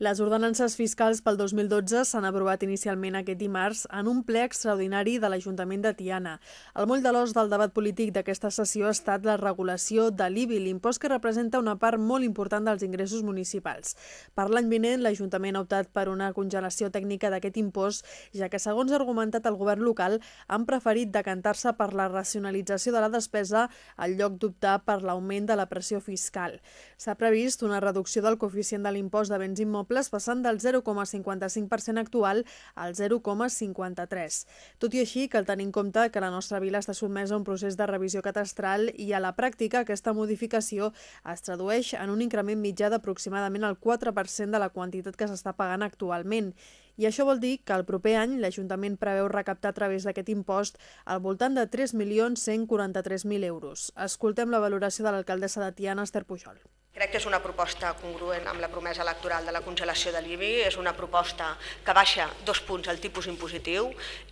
Les ordenances fiscals pel 2012 s'han aprovat inicialment aquest dimarts en un ple extraordinari de l'Ajuntament de Tiana. El moll de l'os del debat polític d'aquesta sessió ha estat la regulació de l'IBI, l'impost que representa una part molt important dels ingressos municipals. Per l'any vinent, l'Ajuntament ha optat per una congelació tècnica d'aquest impost, ja que, segons ha argumentat el govern local, han preferit decantar-se per la racionalització de la despesa al lloc d'optar per l'augment de la pressió fiscal. S'ha previst una reducció del coeficient de l'impost de béns immobles immobles passant del 0,55% actual al 0,53%. Tot i així, cal tenir en compte que la nostra vila està sotmesa a un procés de revisió catastral i a la pràctica aquesta modificació es tradueix en un increment mitjà d'aproximadament el 4% de la quantitat que s'està pagant actualment. I això vol dir que el proper any l'Ajuntament preveu recaptar a través d'aquest impost al voltant de 3.143.000 euros. Escoltem la valoració de l'alcaldessa de Tiana, Esther Pujol. Crec que és una proposta congruent amb la promesa electoral de la congelació de l'IBI, és una proposta que baixa dos punts el tipus impositiu,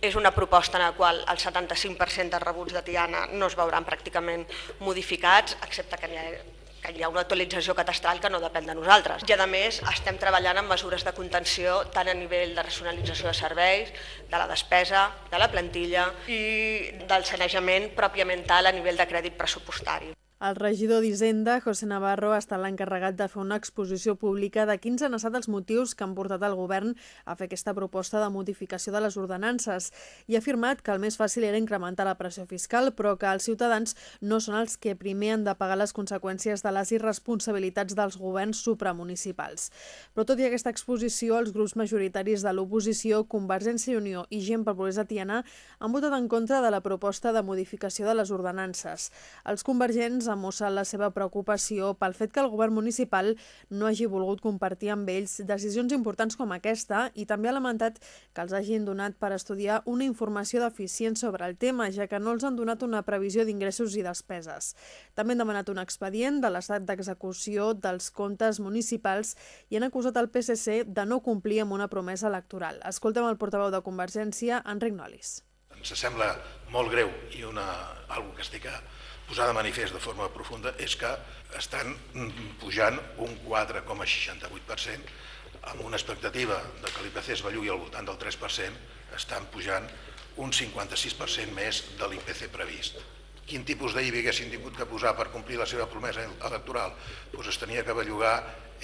és una proposta en la qual el 75% dels rebuts de Tiana no es veuran pràcticament modificats, excepte que hi ha que hi ha una actualització catastral que no depèn de nosaltres. I a més estem treballant en mesures de contenció tant a nivell de racionalització de serveis, de la despesa, de la plantilla i del sanejament pròpiament tal a nivell de crèdit pressupostari. El regidor d'Hisenda, José Navarro, ha estat l'encarregat de fer una exposició pública de quins han estat els motius que han portat el govern a fer aquesta proposta de modificació de les ordenances i ha afirmat que el més fàcil era incrementar la pressió fiscal, però que els ciutadans no són els que primer han de pagar les conseqüències de les irresponsabilitats dels governs supramunicipals. Però tot i aquesta exposició, els grups majoritaris de l'oposició, Convergència i Unió i Gent per Progrés Tiana han votat en contra de la proposta de modificació de les ordenances. Els convergents ha mossat la seva preocupació pel fet que el govern municipal no hagi volgut compartir amb ells decisions importants com aquesta i també ha lamentat que els hagin donat per estudiar una informació deficient sobre el tema, ja que no els han donat una previsió d'ingressos i despeses. També han demanat un expedient de l'estat d'execució dels comptes municipals i han acusat el PSC de no complir amb una promesa electoral. Escoltem el portaveu de Convergència, Enric Nolis. Ens sembla molt greu i una, algo que estic posar de manifest de forma profunda és que estan pujant un 4,68% amb una expectativa de que l'IPC es bellugui al voltant del 3%, estan pujant un 56% més de l'IPC previst. Quin tipus d'IBI haguessin tingut que posar per complir la seva promesa electoral? Doncs es tenia que bellugar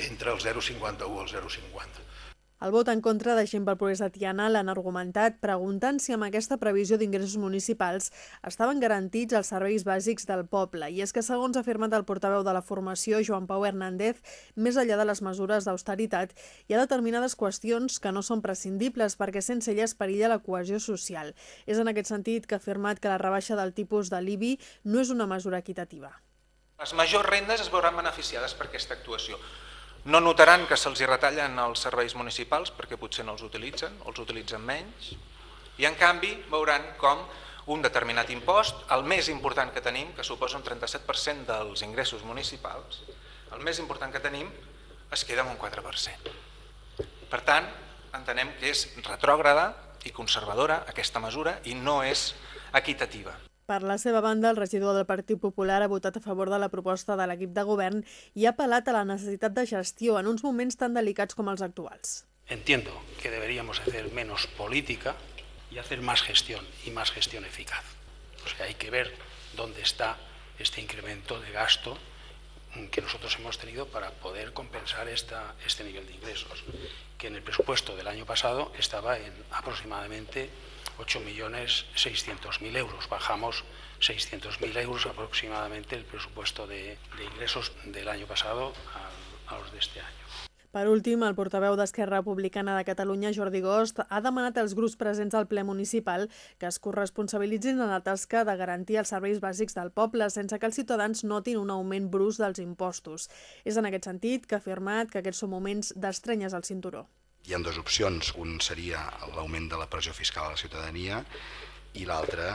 entre el 0,51 i el 0,50. El vot en contra de Gent pel Progrés de Tiana l'han argumentat preguntant si amb aquesta previsió d'ingressos municipals estaven garantits els serveis bàsics del poble. I és que, segons ha afirmat el portaveu de la formació, Joan Pau Hernández, més enllà de les mesures d'austeritat, hi ha determinades qüestions que no són prescindibles perquè sense elles perilla la cohesió social. És en aquest sentit que ha afirmat que la rebaixa del tipus de l'IBI no és una mesura equitativa. Les majors rendes es veuran beneficiades per aquesta actuació. No notaran que se'ls retallen els serveis municipals perquè potser no els utilitzen o els utilitzen menys i en canvi veuran com un determinat impost, el més important que tenim, que suposa un 37% dels ingressos municipals, el més important que tenim es queda amb un 4%. Per tant, entenem que és retrògrada i conservadora aquesta mesura i no és equitativa. Per la seva banda, el regidor del Partit Popular ha votat a favor de la proposta de l'equip de govern i ha apel·lat a la necessitat de gestió en uns moments tan delicats com els actuals. Entiendo que deberíamos hacer menos política y hacer más gestión y más gestión eficaz. O sea, hay que ver dónde está este incremento de gasto que nosotros hemos tenido para poder compensar esta, este nivel de ingresos, que en el presupuesto del año pasado estaba en aproximadamente 8.600.000 euros. Bajamos 600.000 euros aproximadamente el presupuesto de, de, ingresos del año pasado a, a los de este año. Per últim, el portaveu d'Esquerra Republicana de Catalunya, Jordi Gost, ha demanat als grups presents al ple municipal que es corresponsabilitzin en la tasca de garantir els serveis bàsics del poble sense que els ciutadans notin un augment brus dels impostos. És en aquest sentit que ha afirmat que aquests són moments d'estrenyes al cinturó hi ha dues opcions, un seria l'augment de la pressió fiscal a la ciutadania i l'altre,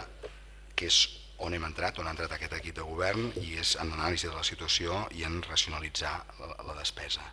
que és on hem entrat, on ha entrat aquest equip de govern, i és en l'anàlisi de la situació i en racionalitzar la, la despesa.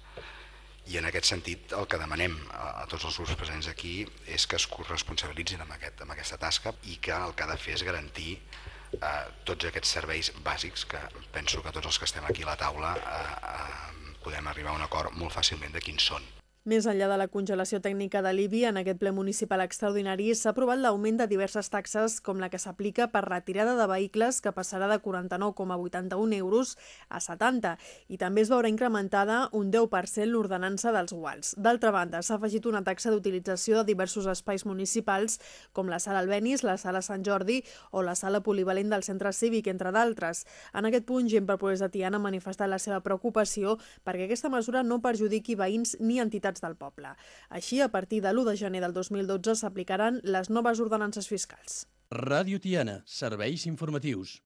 I en aquest sentit el que demanem a, a tots els grups presents aquí és que es corresponsabilitzin amb, aquest, amb aquesta tasca i que el que ha de fer és garantir eh, tots aquests serveis bàsics que penso que tots els que estem aquí a la taula eh, eh, podem arribar a un acord molt fàcilment de quins són. Més enllà de la congelació tècnica de l'IBI, en aquest ple municipal extraordinari s'ha aprovat l'augment de diverses taxes com la que s'aplica per retirada de vehicles que passarà de 49,81 euros a 70 i també es veurà incrementada un 10% l'ordenança dels guals. D'altra banda, s'ha afegit una taxa d'utilització de diversos espais municipals com la sala Albenis, la sala Sant Jordi o la sala polivalent del centre cívic, entre d'altres. En aquest punt, Gent per de Tiana ha manifestat la seva preocupació perquè aquesta mesura no perjudiqui veïns ni entitats del poble. Així, a partir de l'1 de gener del 2012 s'aplicaran les noves ordenances fiscals. Ràdio Tiana, serveis informatius.